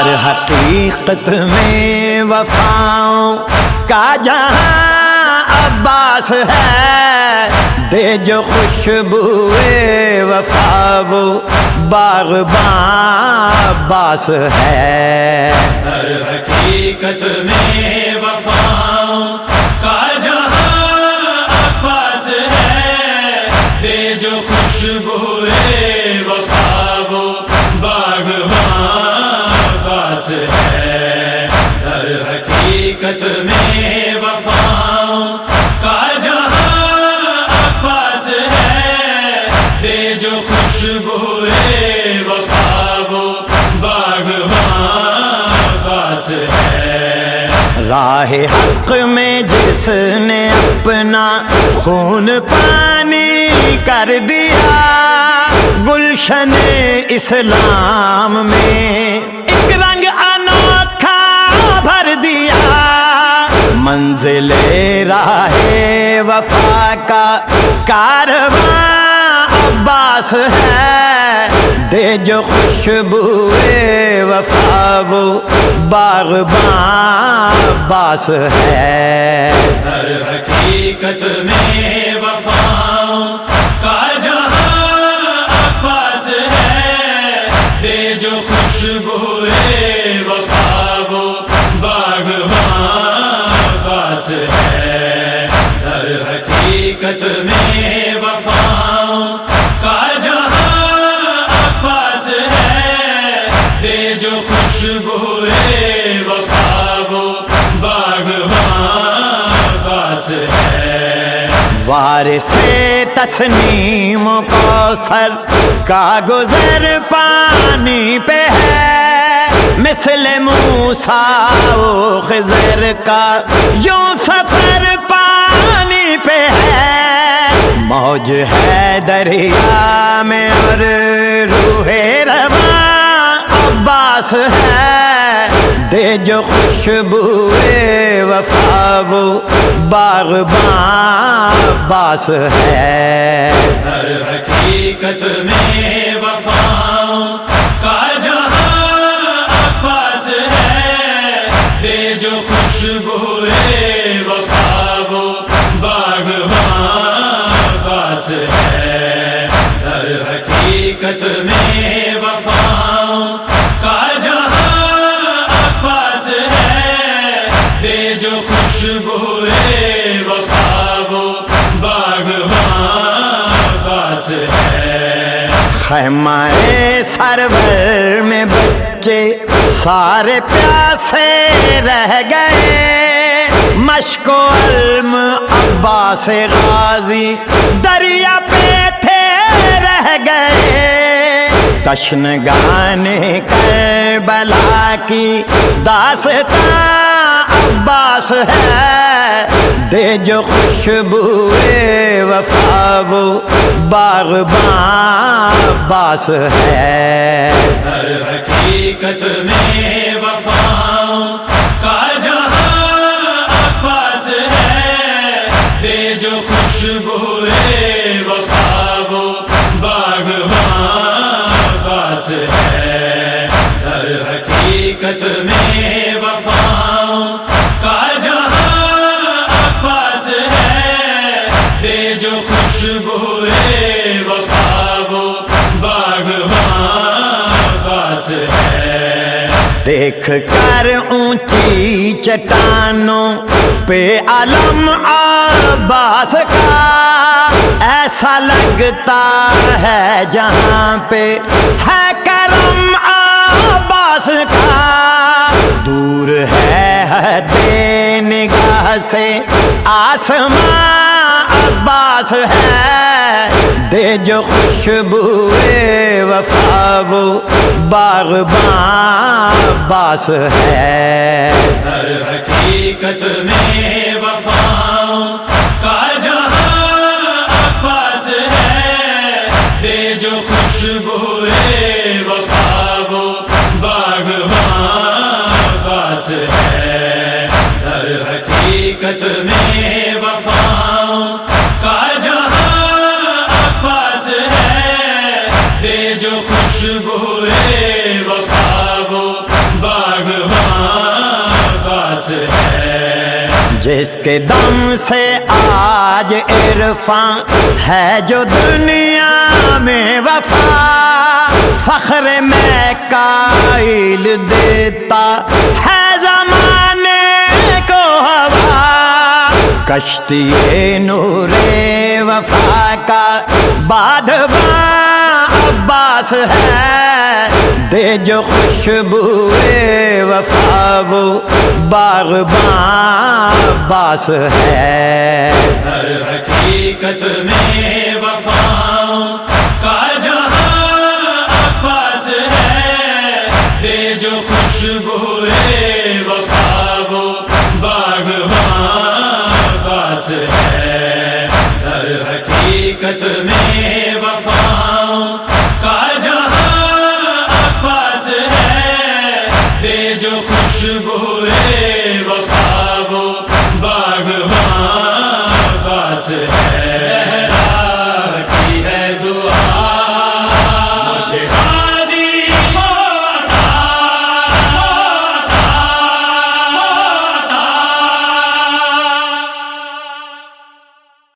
حقیقت میں وفاؤں کا جہاں عباس ہے دے جو خوشبو وفا وہ باغباں عباس ہے۔ ہر حقیقت میں وفاؤں کا جہاں عباس ہے دے جو خوشبو راہ حق میں جس نے اپنا خون پانی کر دیا۔ گلشن اسلام میں ایک رنگ انوکھا بھر دیا۔ منزل راہ وفا کا کارواں عباس ہے۔ دے جو خوشبو وفا وہ باغباں عباس ہے۔ ہر حقیقت میں جو خوشبو وفا وہ باغباں باس ہے۔ وار سے تسنیم کو سر کا گزر پانی پہ ہے۔ مثل موسا خزر کا یوں سفر پانی پہ ہے۔ موج ہے دریا میں اور جو خوشبو وفا وہ باغباں باس ہے۔ خیمہ سرور میں بچے سارے پیاسے رہ گئے۔ مشک و علم عباس غازی دریا پہ تھے رہ گئے۔ تشن گانے کر بلا کی داستان عباس ہے۔ دے جو خوشبو وفا وہ باغباں عباس ہے۔ ہر حقیقت میں وفاؤں کا باغباں ہے۔ دیکھ کر اونچی چٹانوں پہ علم عباس کا۔ ایسا لگتا ہے جہاں پہ ہے کرم عباس کا۔ دور ہے نگاہ سے آسمان عباس ہے۔ دے جو خوشبو وفا وہ باغباں عباس ہے۔ ہر حقیقت میں وفاؤں کا ہے جس کے دم سے آج عرفان ہے جو دنیا میں وفا، فخر میں قائل دیتا ہے زمانے کو ہوا۔ کشتی نور وفا کا بادباں عباس ہے۔ دے جو خوشبو وفا وہ باغباں باس ہے۔ ہر حقیقت میں